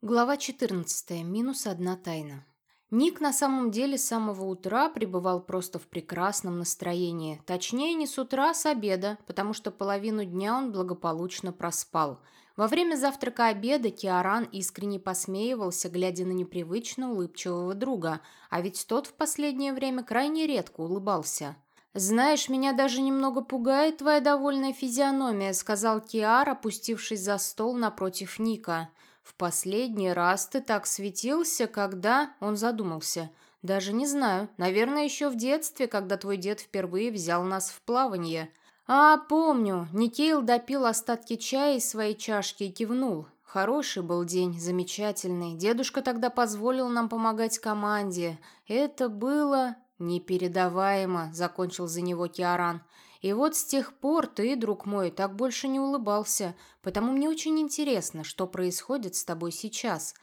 Глава 14. Минус одна тайна. Ник на самом деле с самого утра пребывал просто в прекрасном настроении. Точнее, не с утра, а с обеда, потому что половину дня он благополучно проспал. Во время завтрака обеда Киаран искренне посмеивался, глядя на непривычно улыбчивого друга, а ведь тот в последнее время крайне редко улыбался. «Знаешь, меня даже немного пугает твоя довольная физиономия», сказал Киар, опустившись за стол напротив Ника. «В последний раз ты так светился, когда...» Он задумался. «Даже не знаю. Наверное, еще в детстве, когда твой дед впервые взял нас в плавание». «А, помню». Никейл допил остатки чая из своей чашки и кивнул. Хороший был день, замечательный. Дедушка тогда позволил нам помогать команде. Это было непередаваемо, закончил за него Киаран. И вот с тех пор ты, друг мой, так больше не улыбался, потому мне очень интересно, что происходит с тобой сейчас.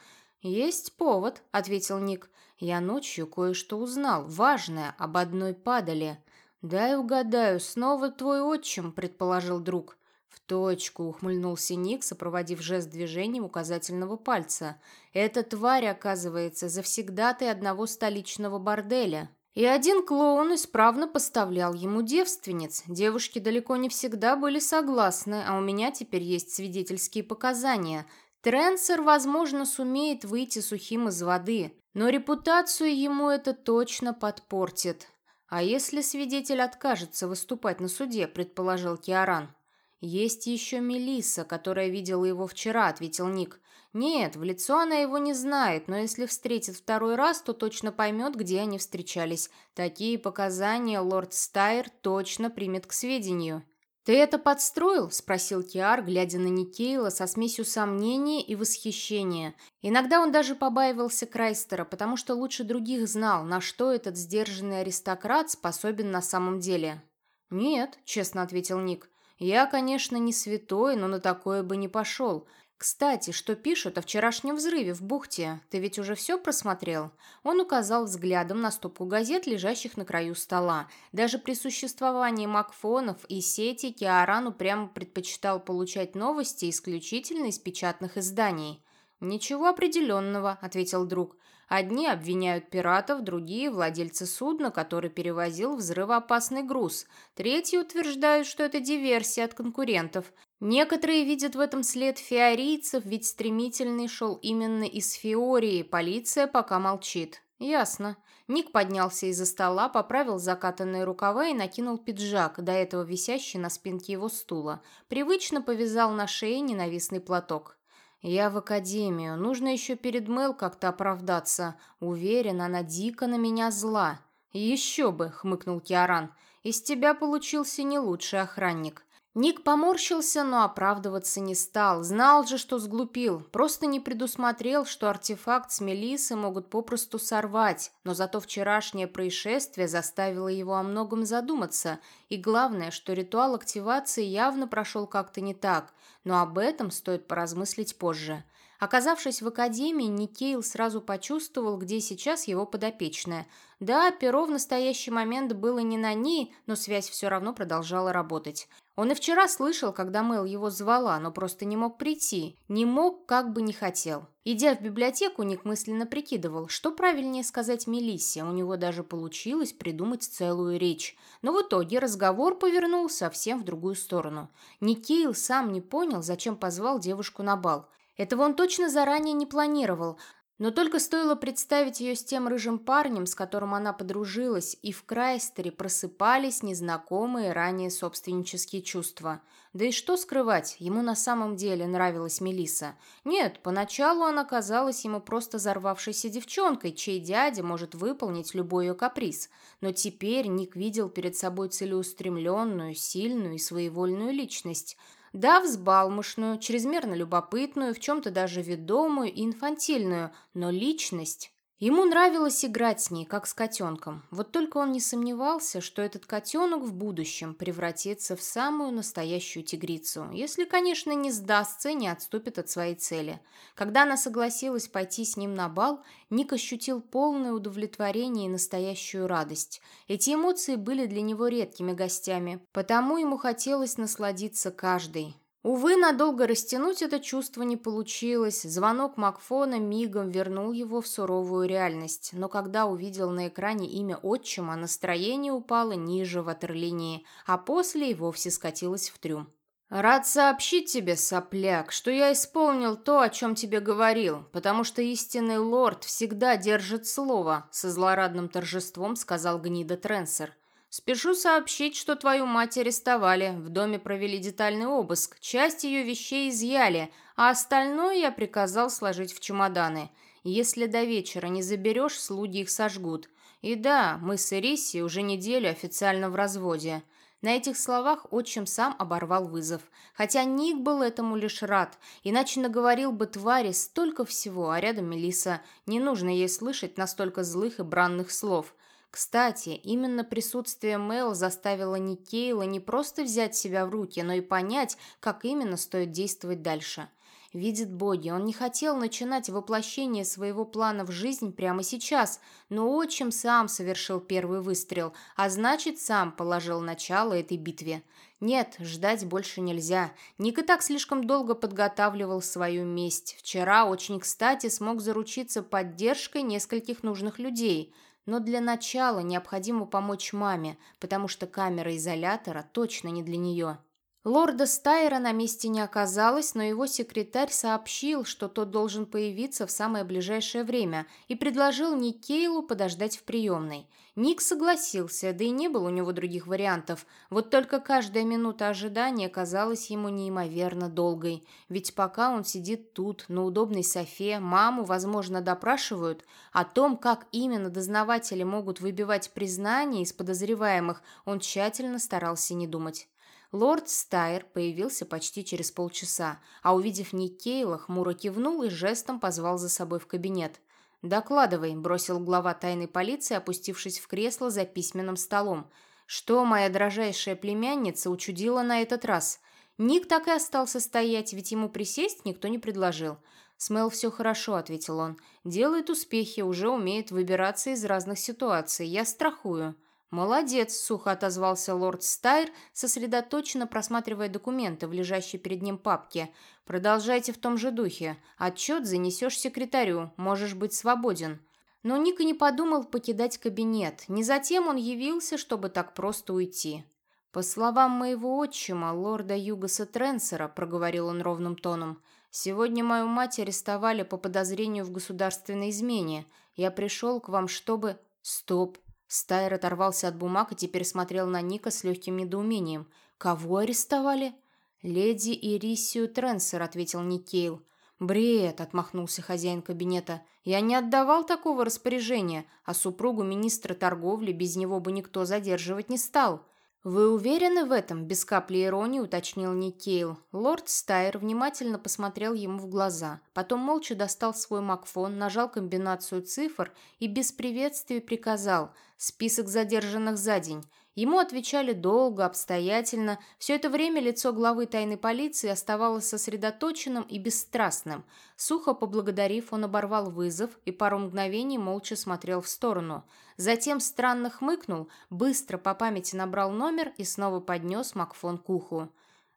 Есть повод, ответил Ник. Я ночью кое-что узнал, важное, об одной падали. Дай угадаю, снова твой отчим, предположил друг. В точку ухмыльнулся Ник, сопроводив жест движением указательного пальца. Эта тварь, оказывается, завсегдатой одного столичного борделя. И один клоун исправно поставлял ему девственниц. Девушки далеко не всегда были согласны, а у меня теперь есть свидетельские показания. Тренсер, возможно, сумеет выйти сухим из воды, но репутацию ему это точно подпортит. А если свидетель откажется выступать на суде, предположил Киаран. «Есть еще Мелисса, которая видела его вчера», — ответил Ник. Нет, в лицо она его не знает, но если встретит второй раз, то точно поймет, где они встречались. Такие показания лорд Стайр точно примет к сведению. «Ты это подстроил?» – спросил Киар, глядя на Никейла со смесью сомнения и восхищения. Иногда он даже побаивался Крайстера, потому что лучше других знал, на что этот сдержанный аристократ способен на самом деле. «Нет», – честно ответил Ник. «Я, конечно, не святой, но на такое бы не пошел. «Кстати, что пишут о вчерашнем взрыве в бухте? Ты ведь уже все просмотрел?» Он указал взглядом на стопку газет, лежащих на краю стола. Даже при существовании макфонов и сети Киарану прямо предпочитал получать новости исключительно из печатных изданий. «Ничего определенного», — ответил друг. «Одни обвиняют пиратов, другие — владельцы судна, который перевозил взрывоопасный груз. Третьи утверждают, что это диверсия от конкурентов. Некоторые видят в этом след фиорийцев, ведь стремительный шел именно из Фиории, полиция пока молчит. Ясно. Ник поднялся из-за стола, поправил закатанные рукава и накинул пиджак, до этого висящий на спинке его стула. Привычно повязал на шее ненавистный платок. «Я в академию. Нужно еще перед Мэл как-то оправдаться. Уверен, она дико на меня зла». «Еще бы!» — хмыкнул Киаран. «Из тебя получился не лучший охранник». Ник поморщился, но оправдываться не стал. Знал же, что сглупил. Просто не предусмотрел, что артефакт с Мелисы могут попросту сорвать. Но зато вчерашнее происшествие заставило его о многом задуматься. И главное, что ритуал активации явно прошел как-то не так. Но об этом стоит поразмыслить позже. Оказавшись в академии, Никейл сразу почувствовал, где сейчас его подопечная. Да, перо в настоящий момент было не на ней, но связь все равно продолжала работать. Он и вчера слышал, когда Мэл его звала, но просто не мог прийти. Не мог, как бы не хотел. Идя в библиотеку, Ник мысленно прикидывал, что правильнее сказать Мелиссе. У него даже получилось придумать целую речь. Но в итоге разговор повернул совсем в другую сторону. Никейл сам не понял, зачем позвал девушку на бал. Этого он точно заранее не планировал, но только стоило представить ее с тем рыжим парнем, с которым она подружилась, и в Крайстере просыпались незнакомые ранее собственнические чувства. Да и что скрывать, ему на самом деле нравилась Мелиса. Нет, поначалу она казалась ему просто взорвавшейся девчонкой, чей дядя может выполнить любой ее каприз. Но теперь Ник видел перед собой целеустремленную, сильную и своевольную личность – да, взбалмошную, чрезмерно любопытную, в чем-то даже ведомую и инфантильную, но личность. Ему нравилось играть с ней, как с котенком. Вот только он не сомневался, что этот котенок в будущем превратится в самую настоящую тигрицу, если, конечно, не сдастся и не отступит от своей цели. Когда она согласилась пойти с ним на бал, Ник ощутил полное удовлетворение и настоящую радость. Эти эмоции были для него редкими гостями, потому ему хотелось насладиться каждой. Увы, надолго растянуть это чувство не получилось. Звонок Макфона мигом вернул его в суровую реальность. Но когда увидел на экране имя отчима, настроение упало ниже ватерлинии, а после и вовсе скатилось в трюм. «Рад сообщить тебе, сопляк, что я исполнил то, о чем тебе говорил, потому что истинный лорд всегда держит слово», со злорадным торжеством сказал гнида Тренсер. «Спешу сообщить, что твою мать арестовали, в доме провели детальный обыск, часть ее вещей изъяли, а остальное я приказал сложить в чемоданы. Если до вечера не заберешь, слуги их сожгут. И да, мы с Ириси уже неделю официально в разводе». На этих словах отчим сам оборвал вызов. Хотя Ник был этому лишь рад, иначе наговорил бы твари столько всего, а рядом Мелиса. Не нужно ей слышать настолько злых и бранных слов. Кстати, именно присутствие Мэл заставило Никейла не просто взять себя в руки, но и понять, как именно стоит действовать дальше. Видит боги, он не хотел начинать воплощение своего плана в жизнь прямо сейчас, но отчим сам совершил первый выстрел, а значит, сам положил начало этой битве. Нет, ждать больше нельзя. Ник и так слишком долго подготавливал свою месть. Вчера очень кстати смог заручиться поддержкой нескольких нужных людей. Но для начала необходимо помочь маме, потому что камера изолятора точно не для нее. Лорда Стайра на месте не оказалось, но его секретарь сообщил, что тот должен появиться в самое ближайшее время и предложил Никейлу подождать в приемной. Ник согласился, да и не было у него других вариантов. Вот только каждая минута ожидания казалась ему неимоверно долгой. Ведь пока он сидит тут, на удобной софе, маму, возможно, допрашивают, о том, как именно дознаватели могут выбивать признания из подозреваемых, он тщательно старался не думать. Лорд Стайр появился почти через полчаса, а увидев Никейла, хмуро кивнул и жестом позвал за собой в кабинет. «Докладывай», – бросил глава тайной полиции, опустившись в кресло за письменным столом. «Что моя дрожайшая племянница учудила на этот раз?» Ник так и остался стоять, ведь ему присесть никто не предложил. «С Мел все хорошо», — ответил он. «Делает успехи, уже умеет выбираться из разных ситуаций. Я страхую». «Молодец», — сухо отозвался лорд Стайр, сосредоточенно просматривая документы в лежащей перед ним папке. «Продолжайте в том же духе. Отчет занесешь секретарю. Можешь быть свободен». Но Ника не подумал покидать кабинет. Не затем он явился, чтобы так просто уйти. «По словам моего отчима, лорда Югаса Тренсера», — проговорил он ровным тоном, — «сегодня мою мать арестовали по подозрению в государственной измене. Я пришел к вам, чтобы...» «Стоп!» Стайр оторвался от бумаг и теперь смотрел на Ника с легким недоумением. «Кого арестовали?» «Леди Ирисию Тренсер», — ответил Никейл. «Бред!» — отмахнулся хозяин кабинета. «Я не отдавал такого распоряжения, а супругу министра торговли без него бы никто задерживать не стал. «Вы уверены в этом?» – без капли иронии уточнил Никейл. Лорд Стайр внимательно посмотрел ему в глаза, потом молча достал свой макфон, нажал комбинацию цифр и без приветствия приказал «Список задержанных за день». Ему отвечали долго, обстоятельно. Все это время лицо главы тайной полиции оставалось сосредоточенным и бесстрастным. Сухо поблагодарив, он оборвал вызов и пару мгновений молча смотрел в сторону. Затем странно хмыкнул, быстро по памяти набрал номер и снова поднес Макфон к уху.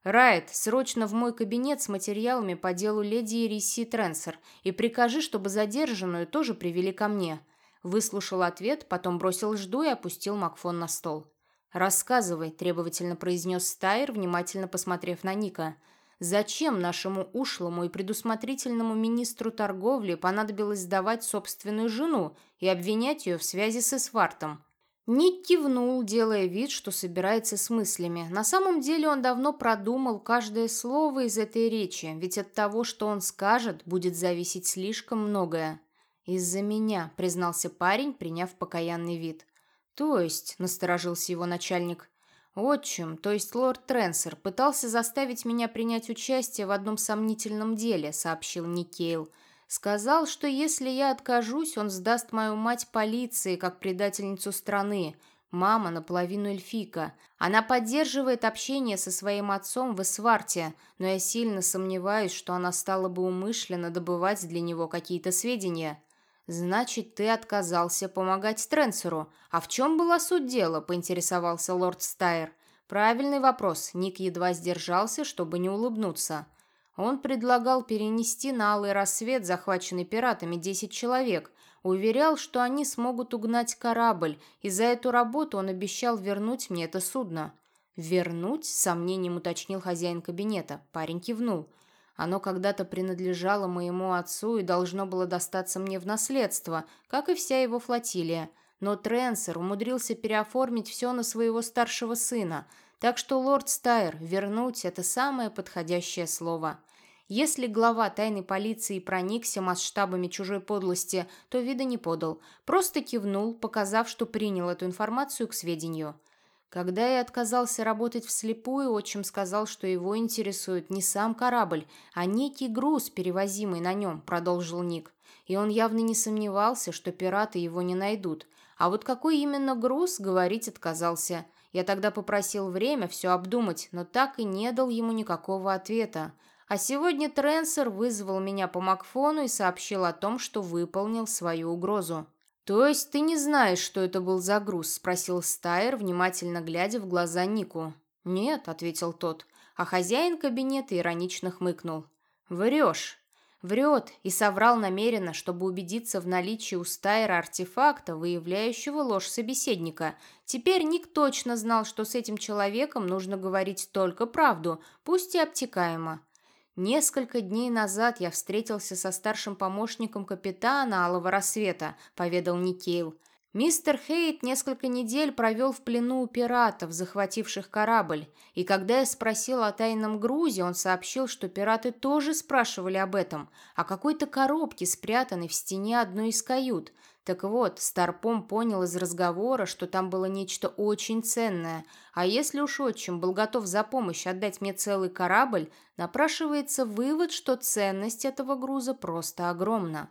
«Райт, срочно в мой кабинет с материалами по делу леди Ириси Тренсер и прикажи, чтобы задержанную тоже привели ко мне». Выслушал ответ, потом бросил жду и опустил Макфон на стол. «Рассказывай», – требовательно произнес Стайр, внимательно посмотрев на Ника. «Зачем нашему ушлому и предусмотрительному министру торговли понадобилось сдавать собственную жену и обвинять ее в связи с Эсвартом?» Ник кивнул, делая вид, что собирается с мыслями. На самом деле он давно продумал каждое слово из этой речи, ведь от того, что он скажет, будет зависеть слишком многое. «Из-за меня», — признался парень, приняв покаянный вид. «То есть», — насторожился его начальник, — «отчим, то есть лорд Тренсер, пытался заставить меня принять участие в одном сомнительном деле», — сообщил Никейл. «Сказал, что если я откажусь, он сдаст мою мать полиции как предательницу страны. Мама наполовину эльфика. Она поддерживает общение со своим отцом в Эсварте, но я сильно сомневаюсь, что она стала бы умышленно добывать для него какие-то сведения». «Значит, ты отказался помогать Тренсеру. А в чем была суть дела?» – поинтересовался лорд Стайр. Правильный вопрос. Ник едва сдержался, чтобы не улыбнуться. Он предлагал перенести на Алый рассвет, захваченный пиратами, 10 человек. Уверял, что они смогут угнать корабль, и за эту работу он обещал вернуть мне это судно. «Вернуть?» – сомнением уточнил хозяин кабинета. Парень кивнул. Оно когда-то принадлежало моему отцу и должно было достаться мне в наследство, как и вся его флотилия. Но Тренсер умудрился переоформить все на своего старшего сына, так что лорд Стайр «вернуть» — это самое подходящее слово. Если глава тайной полиции проникся масштабами чужой подлости, то вида не подал, просто кивнул, показав, что принял эту информацию к сведению. Когда я отказался работать вслепую, отчим сказал, что его интересует не сам корабль, а некий груз, перевозимый на нем, продолжил Ник. И он явно не сомневался, что пираты его не найдут. А вот какой именно груз, говорить отказался. Я тогда попросил время все обдумать, но так и не дал ему никакого ответа. А сегодня Тренсер вызвал меня по Макфону и сообщил о том, что выполнил свою угрозу. «То есть ты не знаешь, что это был за груз?» – спросил Стайер, внимательно глядя в глаза Нику. «Нет», – ответил тот, а хозяин кабинета иронично хмыкнул. «Врешь». Врет и соврал намеренно, чтобы убедиться в наличии у Стайера артефакта, выявляющего ложь собеседника. Теперь Ник точно знал, что с этим человеком нужно говорить только правду, пусть и обтекаемо. «Несколько дней назад я встретился со старшим помощником капитана Алого Рассвета», — поведал Никейл. Мистер Хейт несколько недель провел в плену у пиратов, захвативших корабль, и когда я спросил о тайном грузе, он сообщил, что пираты тоже спрашивали об этом, о какой-то коробке, спрятанной в стене одной из кают. Так вот, Старпом понял из разговора, что там было нечто очень ценное, а если уж отчим был готов за помощь отдать мне целый корабль, напрашивается вывод, что ценность этого груза просто огромна.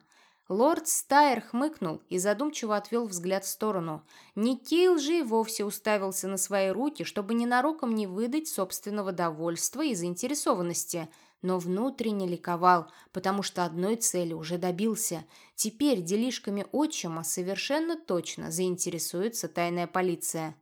Лорд Стайер хмыкнул и задумчиво отвел взгляд в сторону. Никейл же и вовсе уставился на свои руки, чтобы ненароком не выдать собственного довольства и заинтересованности – но внутренне ликовал, потому что одной цели уже добился. Теперь делишками отчима совершенно точно заинтересуется тайная полиция.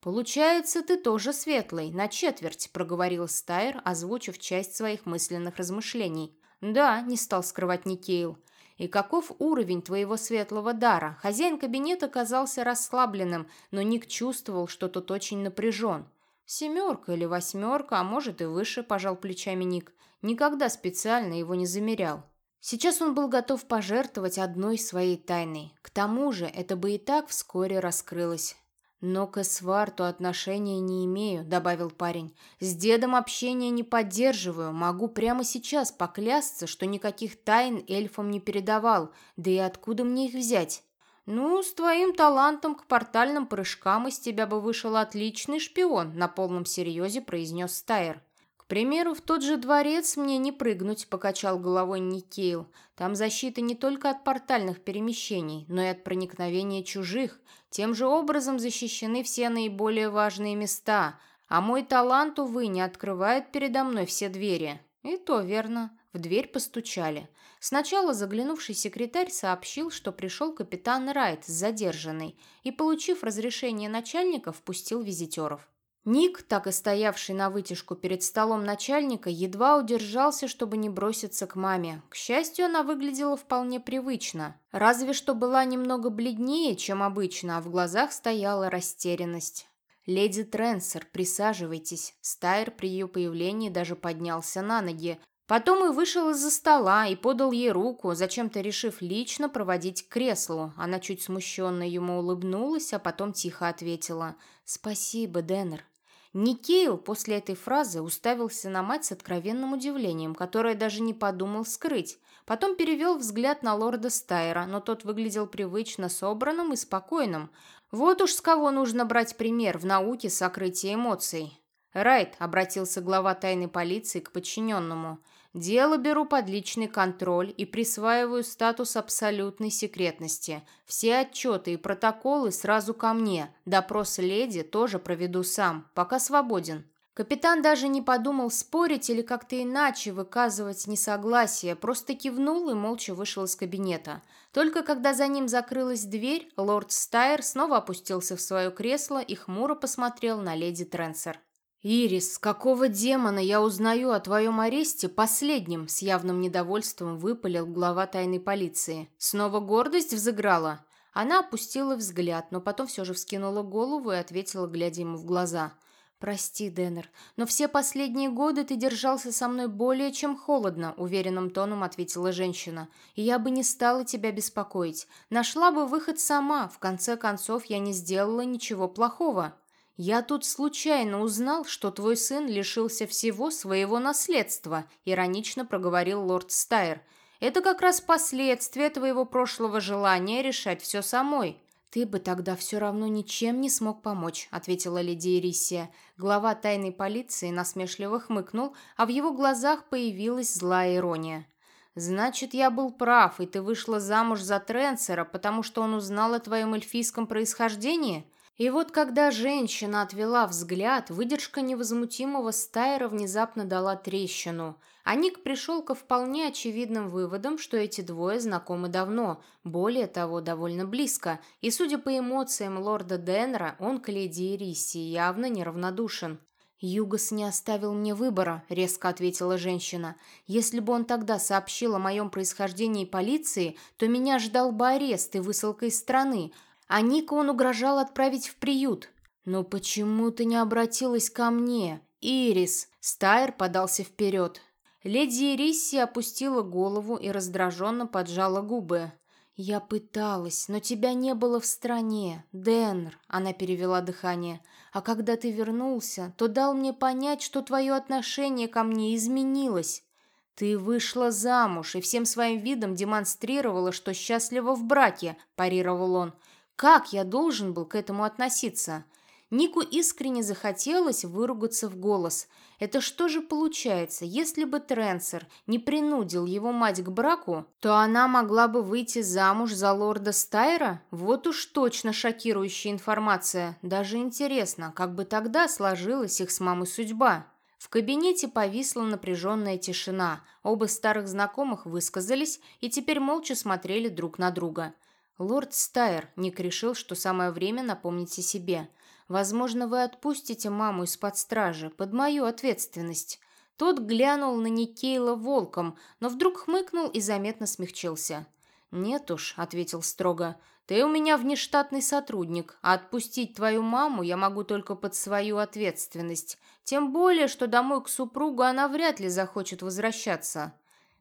«Получается, ты тоже светлый, на четверть», — проговорил Стайр, озвучив часть своих мысленных размышлений. «Да», — не стал скрывать Никейл. «И каков уровень твоего светлого дара?» Хозяин кабинета казался расслабленным, но Ник чувствовал, что тот очень напряжен. «Семерка или восьмерка, а может и выше», – пожал плечами Ник. Никогда специально его не замерял. Сейчас он был готов пожертвовать одной своей тайной. К тому же это бы и так вскоре раскрылось. «Но к Эсварту отношения не имею», — добавил парень. «С дедом общения не поддерживаю. Могу прямо сейчас поклясться, что никаких тайн эльфам не передавал. Да и откуда мне их взять?» «Ну, с твоим талантом к портальным прыжкам из тебя бы вышел отличный шпион», на полном серьезе произнес Стайер. «К примеру, в тот же дворец мне не прыгнуть», покачал головой Никейл. «Там защита не только от портальных перемещений, но и от проникновения чужих. Тем же образом защищены все наиболее важные места, а мой талант, увы, не открывает передо мной все двери». «И то верно». В дверь постучали. Сначала заглянувший секретарь сообщил, что пришел капитан Райт с задержанной и, получив разрешение начальника, впустил визитеров. Ник, так и стоявший на вытяжку перед столом начальника, едва удержался, чтобы не броситься к маме. К счастью, она выглядела вполне привычно. Разве что была немного бледнее, чем обычно, а в глазах стояла растерянность. «Леди Тренсер, присаживайтесь». Стайр при ее появлении даже поднялся на ноги, Потом и вышел из-за стола и подал ей руку, зачем-то решив лично проводить к креслу. Она чуть смущенно ему улыбнулась, а потом тихо ответила «Спасибо, Деннер». Никейл после этой фразы уставился на мать с откровенным удивлением, которое даже не подумал скрыть. Потом перевел взгляд на лорда Стайра, но тот выглядел привычно собранным и спокойным. Вот уж с кого нужно брать пример в науке сокрытия эмоций. «Райт», — обратился глава тайной полиции к подчиненному, — Дело беру под личный контроль и присваиваю статус абсолютной секретности. Все отчеты и протоколы сразу ко мне. Допрос леди тоже проведу сам, пока свободен. Капитан даже не подумал спорить или как-то иначе выказывать несогласие, просто кивнул и молча вышел из кабинета. Только когда за ним закрылась дверь, лорд Стайр снова опустился в свое кресло и хмуро посмотрел на леди Тренсер. «Ирис, какого демона я узнаю о твоем аресте последним?» С явным недовольством выпалил глава тайной полиции. «Снова гордость взыграла?» Она опустила взгляд, но потом все же вскинула голову и ответила, глядя ему в глаза. «Прости, Деннер, но все последние годы ты держался со мной более чем холодно», уверенным тоном ответила женщина. «И я бы не стала тебя беспокоить. Нашла бы выход сама. В конце концов, я не сделала ничего плохого». «Я тут случайно узнал, что твой сын лишился всего своего наследства», иронично проговорил лорд Стайр. «Это как раз последствия твоего прошлого желания решать все самой». «Ты бы тогда все равно ничем не смог помочь», — ответила леди Ирисия. Глава тайной полиции насмешливо хмыкнул, а в его глазах появилась злая ирония. «Значит, я был прав, и ты вышла замуж за Тренсера, потому что он узнал о твоем эльфийском происхождении?» И вот когда женщина отвела взгляд, выдержка невозмутимого Стайра внезапно дала трещину. А Ник пришел ко вполне очевидным выводам, что эти двое знакомы давно, более того, довольно близко, и, судя по эмоциям лорда Денра, он к леди Ириси явно неравнодушен. «Югас не оставил мне выбора», — резко ответила женщина. «Если бы он тогда сообщил о моем происхождении полиции, то меня ждал бы арест и высылка из страны, а Ника он угрожал отправить в приют. «Но почему ты не обратилась ко мне, Ирис?» Стайр подался вперед. Леди Ирисси опустила голову и раздраженно поджала губы. «Я пыталась, но тебя не было в стране, Деннер», — она перевела дыхание. «А когда ты вернулся, то дал мне понять, что твое отношение ко мне изменилось. Ты вышла замуж и всем своим видом демонстрировала, что счастлива в браке», — парировал он. Как я должен был к этому относиться? Нику искренне захотелось выругаться в голос. Это что же получается, если бы Тренсер не принудил его мать к браку, то она могла бы выйти замуж за лорда Стайра? Вот уж точно шокирующая информация. Даже интересно, как бы тогда сложилась их с мамой судьба. В кабинете повисла напряженная тишина. Оба старых знакомых высказались и теперь молча смотрели друг на друга. «Лорд Стайр», — Ник решил, что самое время напомнить о себе. «Возможно, вы отпустите маму из-под стражи, под мою ответственность». Тот глянул на Никейла волком, но вдруг хмыкнул и заметно смягчился. «Нет уж», — ответил строго, — «ты у меня внештатный сотрудник, а отпустить твою маму я могу только под свою ответственность. Тем более, что домой к супругу она вряд ли захочет возвращаться».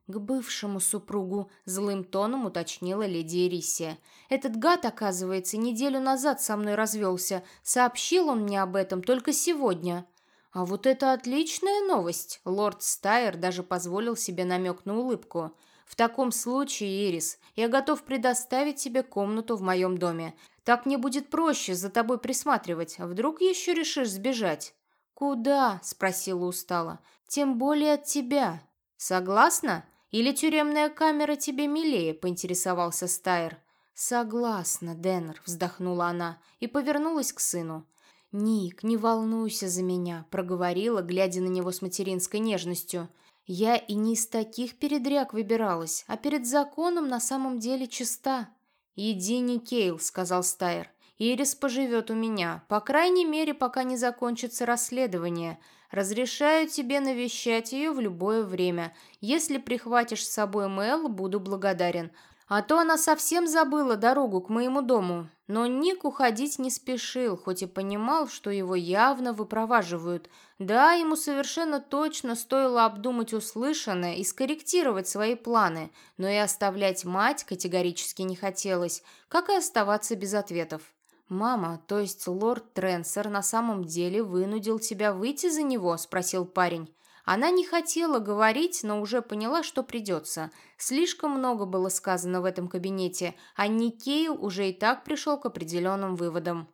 «К бывшему супругу», — злым тоном уточнила леди Эрисия. «Этот гад, оказывается, неделю назад со мной развелся. Сообщил он мне об этом только сегодня». «А вот это отличная новость!» Лорд Стайер даже позволил себе намек на улыбку. «В таком случае, Ирис, я готов предоставить тебе комнату в моем доме. Так мне будет проще за тобой присматривать. Вдруг еще решишь сбежать?» «Куда?» – спросила устало. «Тем более от тебя». «Согласна?» Или тюремная камера тебе милее?» – поинтересовался Стайр. «Согласна, Деннер», – вздохнула она и повернулась к сыну. «Ник, не волнуйся за меня», – проговорила, глядя на него с материнской нежностью. «Я и не из таких передряг выбиралась, а перед законом на самом деле чиста». «Иди, Никейл», – сказал Стайр. «Ирис поживет у меня, по крайней мере, пока не закончится расследование. Разрешаю тебе навещать ее в любое время. Если прихватишь с собой Мэл, буду благодарен. А то она совсем забыла дорогу к моему дому. Но Ник уходить не спешил, хоть и понимал, что его явно выпроваживают. Да, ему совершенно точно стоило обдумать услышанное и скорректировать свои планы, но и оставлять мать категорически не хотелось, как и оставаться без ответов. «Мама, то есть лорд Тренсер на самом деле вынудил тебя выйти за него?» – спросил парень. Она не хотела говорить, но уже поняла, что придется. Слишком много было сказано в этом кабинете, а Никейл уже и так пришел к определенным выводам.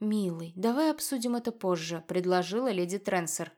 «Милый, давай обсудим это позже», – предложила леди Тренсер.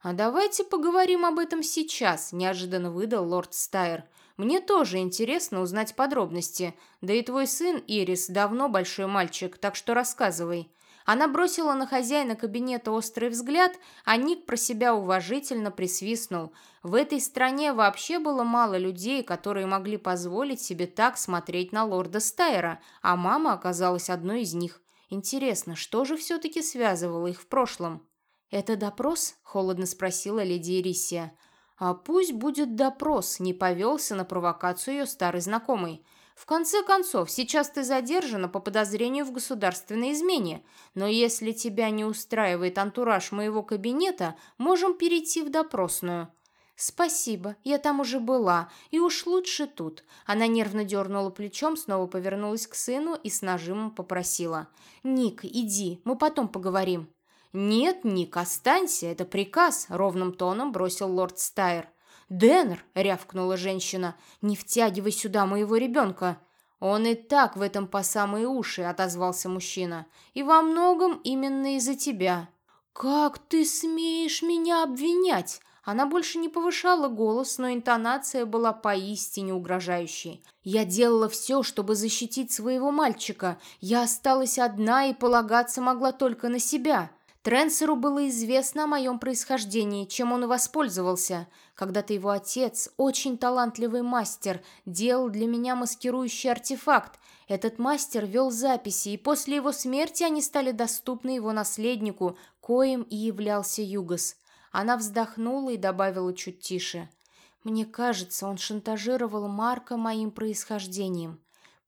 «А давайте поговорим об этом сейчас», – неожиданно выдал лорд Стайр. Мне тоже интересно узнать подробности. Да и твой сын, Ирис, давно большой мальчик, так что рассказывай». Она бросила на хозяина кабинета острый взгляд, а Ник про себя уважительно присвистнул. В этой стране вообще было мало людей, которые могли позволить себе так смотреть на лорда Стайера, а мама оказалась одной из них. Интересно, что же все-таки связывало их в прошлом? «Это допрос?» – холодно спросила леди Ирисия. «А пусть будет допрос», – не повелся на провокацию ее старый знакомый. В конце концов, сейчас ты задержана по подозрению в государственной измене, но если тебя не устраивает антураж моего кабинета, можем перейти в допросную». «Спасибо, я там уже была, и уж лучше тут». Она нервно дернула плечом, снова повернулась к сыну и с нажимом попросила. «Ник, иди, мы потом поговорим». «Нет, Ник, останься, это приказ», — ровным тоном бросил лорд Стайр. «Деннер!» — рявкнула женщина. «Не втягивай сюда моего ребенка!» «Он и так в этом по самые уши», — отозвался мужчина. «И во многом именно из-за тебя». «Как ты смеешь меня обвинять?» Она больше не повышала голос, но интонация была поистине угрожающей. «Я делала все, чтобы защитить своего мальчика. Я осталась одна и полагаться могла только на себя. Тренсеру было известно о моем происхождении, чем он и воспользовался. Когда-то его отец, очень талантливый мастер, делал для меня маскирующий артефакт. Этот мастер вел записи, и после его смерти они стали доступны его наследнику, коим и являлся Югос. Она вздохнула и добавила чуть тише. «Мне кажется, он шантажировал Марка моим происхождением.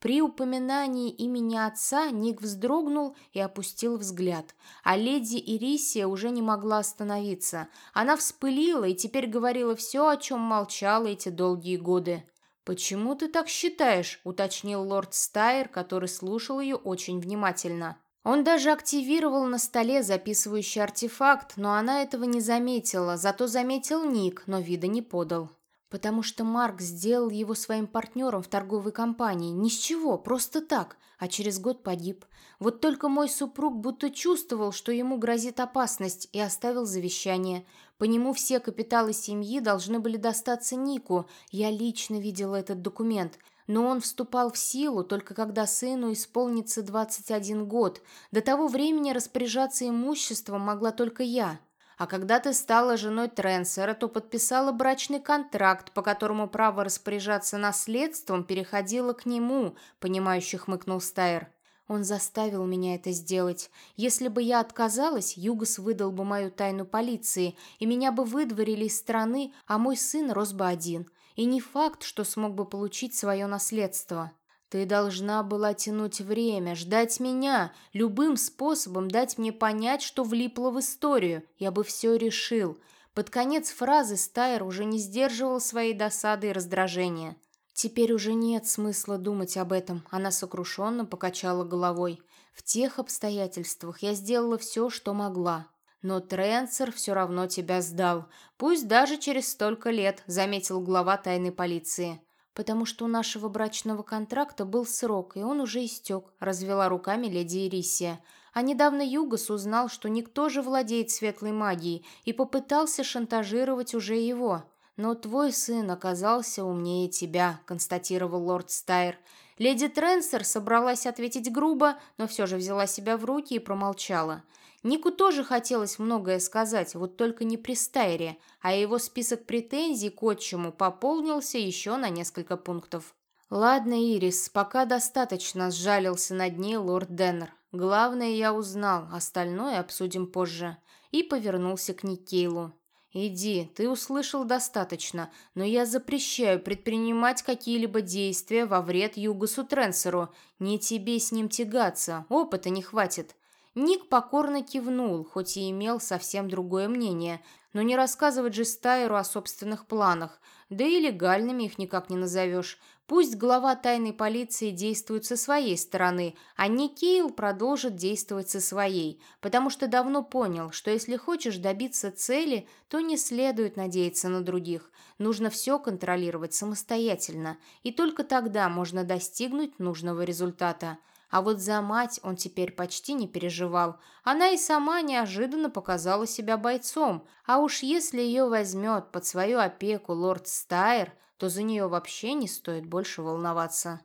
При упоминании имени отца Ник вздрогнул и опустил взгляд, а леди Ирисия уже не могла остановиться. Она вспылила и теперь говорила все, о чем молчала эти долгие годы. «Почему ты так считаешь?» – уточнил лорд Стайр, который слушал ее очень внимательно. Он даже активировал на столе записывающий артефакт, но она этого не заметила, зато заметил Ник, но вида не подал. Потому что Марк сделал его своим партнером в торговой компании. Ни с чего, просто так. А через год погиб. Вот только мой супруг будто чувствовал, что ему грозит опасность, и оставил завещание. По нему все капиталы семьи должны были достаться Нику. Я лично видела этот документ. Но он вступал в силу только когда сыну исполнится 21 год. До того времени распоряжаться имуществом могла только я. А когда ты стала женой Тренсера, то подписала брачный контракт, по которому право распоряжаться наследством переходило к нему, понимающий хмыкнул Стайр. Он заставил меня это сделать. Если бы я отказалась, Югос выдал бы мою тайну полиции, и меня бы выдворили из страны, а мой сын рос бы один. И не факт, что смог бы получить свое наследство. Ты должна была тянуть время, ждать меня, любым способом дать мне понять, что влипла в историю. Я бы все решил. Под конец фразы Стайр уже не сдерживал своей досады и раздражения. Теперь уже нет смысла думать об этом. Она сокрушенно покачала головой. В тех обстоятельствах я сделала все, что могла. Но Тренсер все равно тебя сдал. Пусть даже через столько лет, заметил глава тайной полиции потому что у нашего брачного контракта был срок, и он уже истек», — развела руками леди Ирисия. А недавно Югас узнал, что никто же владеет светлой магией, и попытался шантажировать уже его. «Но твой сын оказался умнее тебя», — констатировал лорд Стайр. Леди Тренсер собралась ответить грубо, но все же взяла себя в руки и промолчала. Нику тоже хотелось многое сказать, вот только не при Стайре, а его список претензий к отчиму пополнился еще на несколько пунктов. «Ладно, Ирис, пока достаточно», – сжалился над ней лорд Деннер. «Главное я узнал, остальное обсудим позже». И повернулся к Никейлу. «Иди, ты услышал достаточно, но я запрещаю предпринимать какие-либо действия во вред Югасу Тренсеру. Не тебе с ним тягаться, опыта не хватит. Ник покорно кивнул, хоть и имел совсем другое мнение, но не рассказывать же Стайру о собственных планах, да и легальными их никак не назовешь. Пусть глава тайной полиции действует со своей стороны, а Никейл продолжит действовать со своей, потому что давно понял, что если хочешь добиться цели, то не следует надеяться на других. Нужно все контролировать самостоятельно, и только тогда можно достигнуть нужного результата – а вот за мать он теперь почти не переживал. Она и сама неожиданно показала себя бойцом. А уж если ее возьмет под свою опеку лорд Стайр, то за нее вообще не стоит больше волноваться.